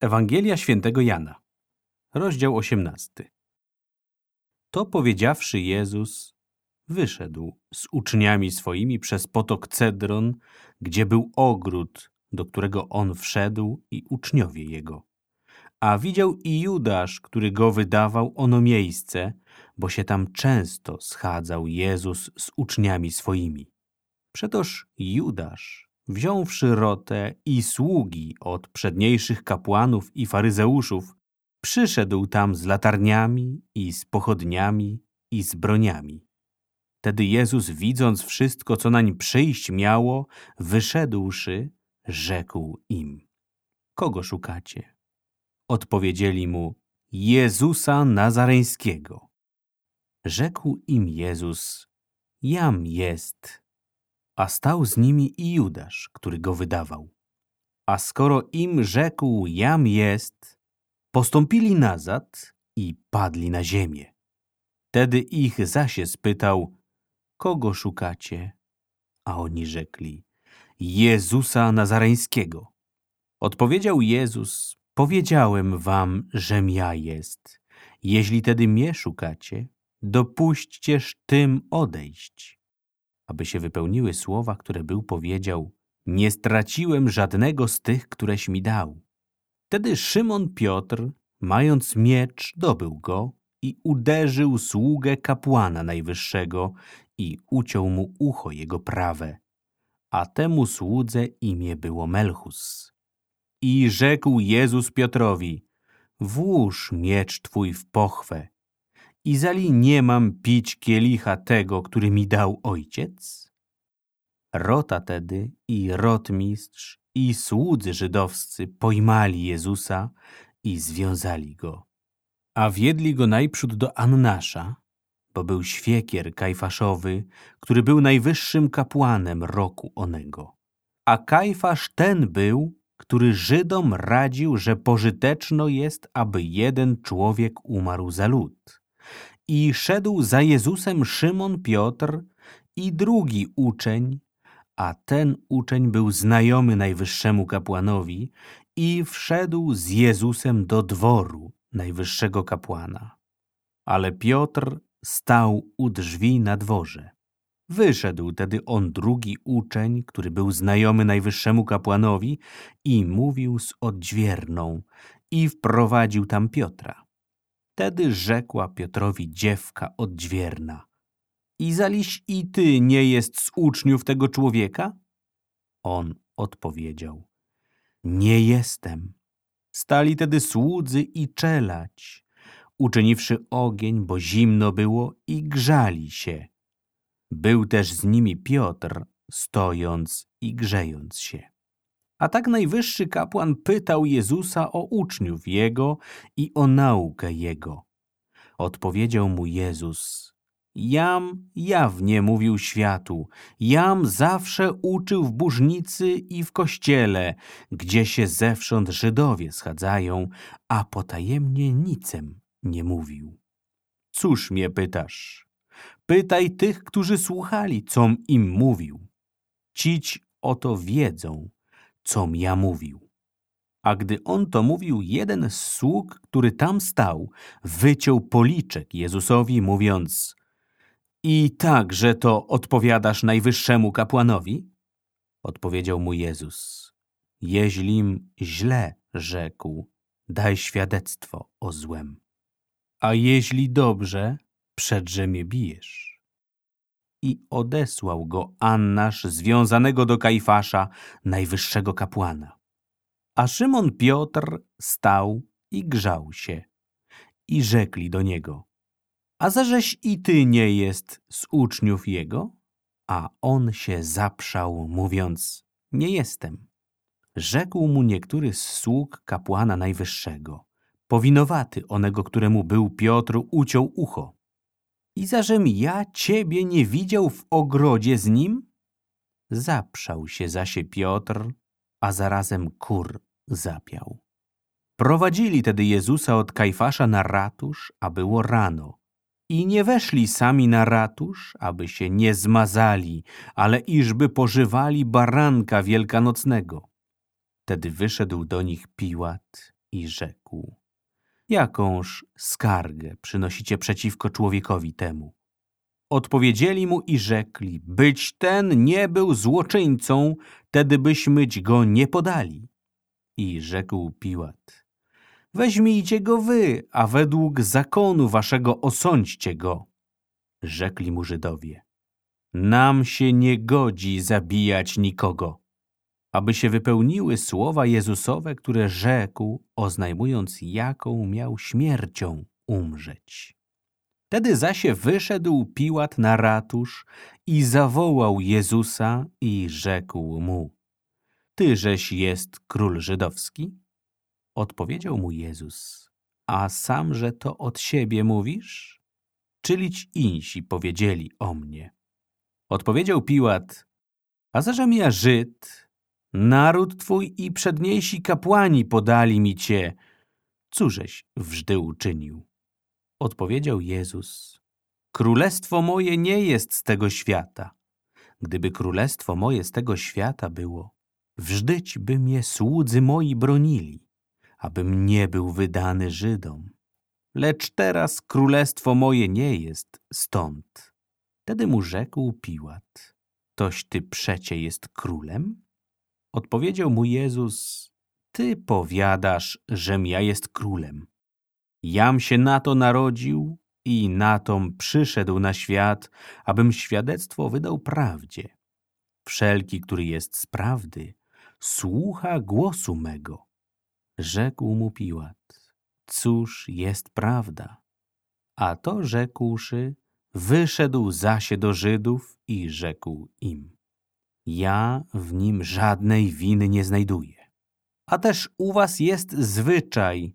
Ewangelia świętego Jana, rozdział 18. To powiedziawszy Jezus, wyszedł z uczniami swoimi przez potok Cedron, gdzie był ogród, do którego on wszedł i uczniowie jego. A widział i Judasz, który go wydawał ono miejsce, bo się tam często schadzał Jezus z uczniami swoimi. Przetoż Judasz wziąwszy rotę i sługi od przedniejszych kapłanów i faryzeuszów, przyszedł tam z latarniami i z pochodniami i z broniami. Tedy Jezus, widząc wszystko, co nań przyjść miało, wyszedłszy, rzekł im: Kogo szukacie? Odpowiedzieli mu: Jezusa Nazareńskiego. Rzekł im Jezus: Jam jest a stał z nimi i Judasz, który go wydawał. A skoro im rzekł, jam jest, postąpili nazad i padli na ziemię. Wtedy ich zasie spytał, kogo szukacie? A oni rzekli, Jezusa Nazareńskiego. Odpowiedział Jezus, powiedziałem wam, żem ja jest. Jeśli tedy mnie szukacie, dopuśćcież tym odejść aby się wypełniły słowa, które był powiedział: Nie straciłem żadnego z tych, któreś mi dał. Wtedy Szymon Piotr, mając miecz, dobył go i uderzył sługę kapłana najwyższego i uciął mu ucho jego prawe. A temu słudze imię było Melchus. I rzekł Jezus Piotrowi: Włóż miecz twój w pochwę i zali nie mam pić kielicha tego, który mi dał ojciec? Rota tedy i rotmistrz i słudzy żydowscy pojmali Jezusa i związali go. A wiedli go najprzód do Annasza, bo był świekier kajfaszowy, który był najwyższym kapłanem roku onego. A kajfasz ten był, który Żydom radził, że pożyteczno jest, aby jeden człowiek umarł za lud. I szedł za Jezusem Szymon Piotr i drugi uczeń, a ten uczeń był znajomy najwyższemu kapłanowi i wszedł z Jezusem do dworu najwyższego kapłana. Ale Piotr stał u drzwi na dworze. Wyszedł tedy on drugi uczeń, który był znajomy najwyższemu kapłanowi i mówił z odźwierną i wprowadził tam Piotra. Wtedy rzekła Piotrowi dziewka odźwierna. Izaliś i ty nie jest z uczniów tego człowieka? On odpowiedział. Nie jestem. Stali tedy słudzy i czelać, uczyniwszy ogień, bo zimno było i grzali się. Był też z nimi Piotr, stojąc i grzejąc się. A tak najwyższy kapłan pytał Jezusa o uczniów Jego i o naukę Jego. Odpowiedział mu Jezus, Jam jawnie mówił światu, jam zawsze uczył w burznicy i w kościele, gdzie się zewsząd Żydowie schadzają, a potajemnie nicem nie mówił. Cóż mnie pytasz? Pytaj tych, którzy słuchali, com im mówił. Cić oto wiedzą, com ja mówił. A gdy on to mówił, jeden z sług, który tam stał, wyciął policzek Jezusowi, mówiąc I tak, że to odpowiadasz najwyższemu kapłanowi? Odpowiedział mu Jezus Jeźlim źle rzekł, daj świadectwo o złem. A jeśli dobrze, przedże mnie bijesz i odesłał go Annasz związanego do Kajfasza, najwyższego kapłana. A Szymon Piotr stał i grzał się. I rzekli do niego, a zażeś i ty nie jest z uczniów jego? A on się zaprzał, mówiąc, nie jestem. Rzekł mu niektóry z sług kapłana najwyższego. Powinowaty onego, któremu był Piotr, uciął ucho. I zażem ja ciebie nie widział w ogrodzie z nim? Zaprzał się zasie Piotr, a zarazem kur zapiał. Prowadzili tedy Jezusa od Kajfasza na ratusz, a było rano. I nie weszli sami na ratusz, aby się nie zmazali, ale iżby pożywali baranka wielkanocnego. Wtedy wyszedł do nich Piłat i rzekł: Jakąż skargę przynosicie przeciwko człowiekowi temu? Odpowiedzieli mu i rzekli: Być ten nie był złoczyńcą, tedy byśmy go nie podali. I rzekł Piłat: Weźmijcie go wy, a według zakonu waszego osądźcie go. Rzekli mu Żydowie: Nam się nie godzi zabijać nikogo. Aby się wypełniły słowa Jezusowe, które rzekł, oznajmując, jaką miał śmiercią umrzeć. Wtedy zaś wyszedł Piłat na ratusz i zawołał Jezusa i rzekł mu: Tyżeś jest król żydowski? Odpowiedział mu Jezus: A samże to od siebie mówisz? Czylić insi powiedzieli o mnie. Odpowiedział Piłat: A zażem ja Żyd, naród twój i przedniejsi kapłani podali mi cię. Cóżeś wżdy uczynił? Odpowiedział Jezus: Królestwo moje nie jest z tego świata. Gdyby królestwo moje z tego świata było, wżdyć by mnie słudzy moi bronili, abym nie był wydany Żydom. Lecz teraz królestwo moje nie jest stąd. Wtedy mu rzekł Piłat: Toś ty przecie jest królem? Odpowiedział mu Jezus: Ty powiadasz, żem ja jest królem. Jam się na to narodził i na tom przyszedł na świat, abym świadectwo wydał prawdzie. Wszelki, który jest z prawdy, słucha głosu mego. Rzekł mu Piłat, cóż jest prawda? A to rzekłszy, wyszedł zasie do Żydów i rzekł im, ja w nim żadnej winy nie znajduję. A też u was jest zwyczaj,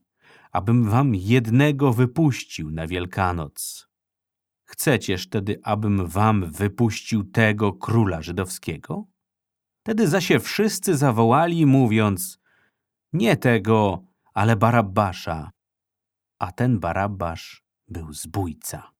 abym wam jednego wypuścił na Wielkanoc. Chcecież tedy, abym wam wypuścił tego króla żydowskiego? Wtedy zasie wszyscy zawołali, mówiąc, nie tego, ale Barabbasza. A ten Barabbasz był zbójca.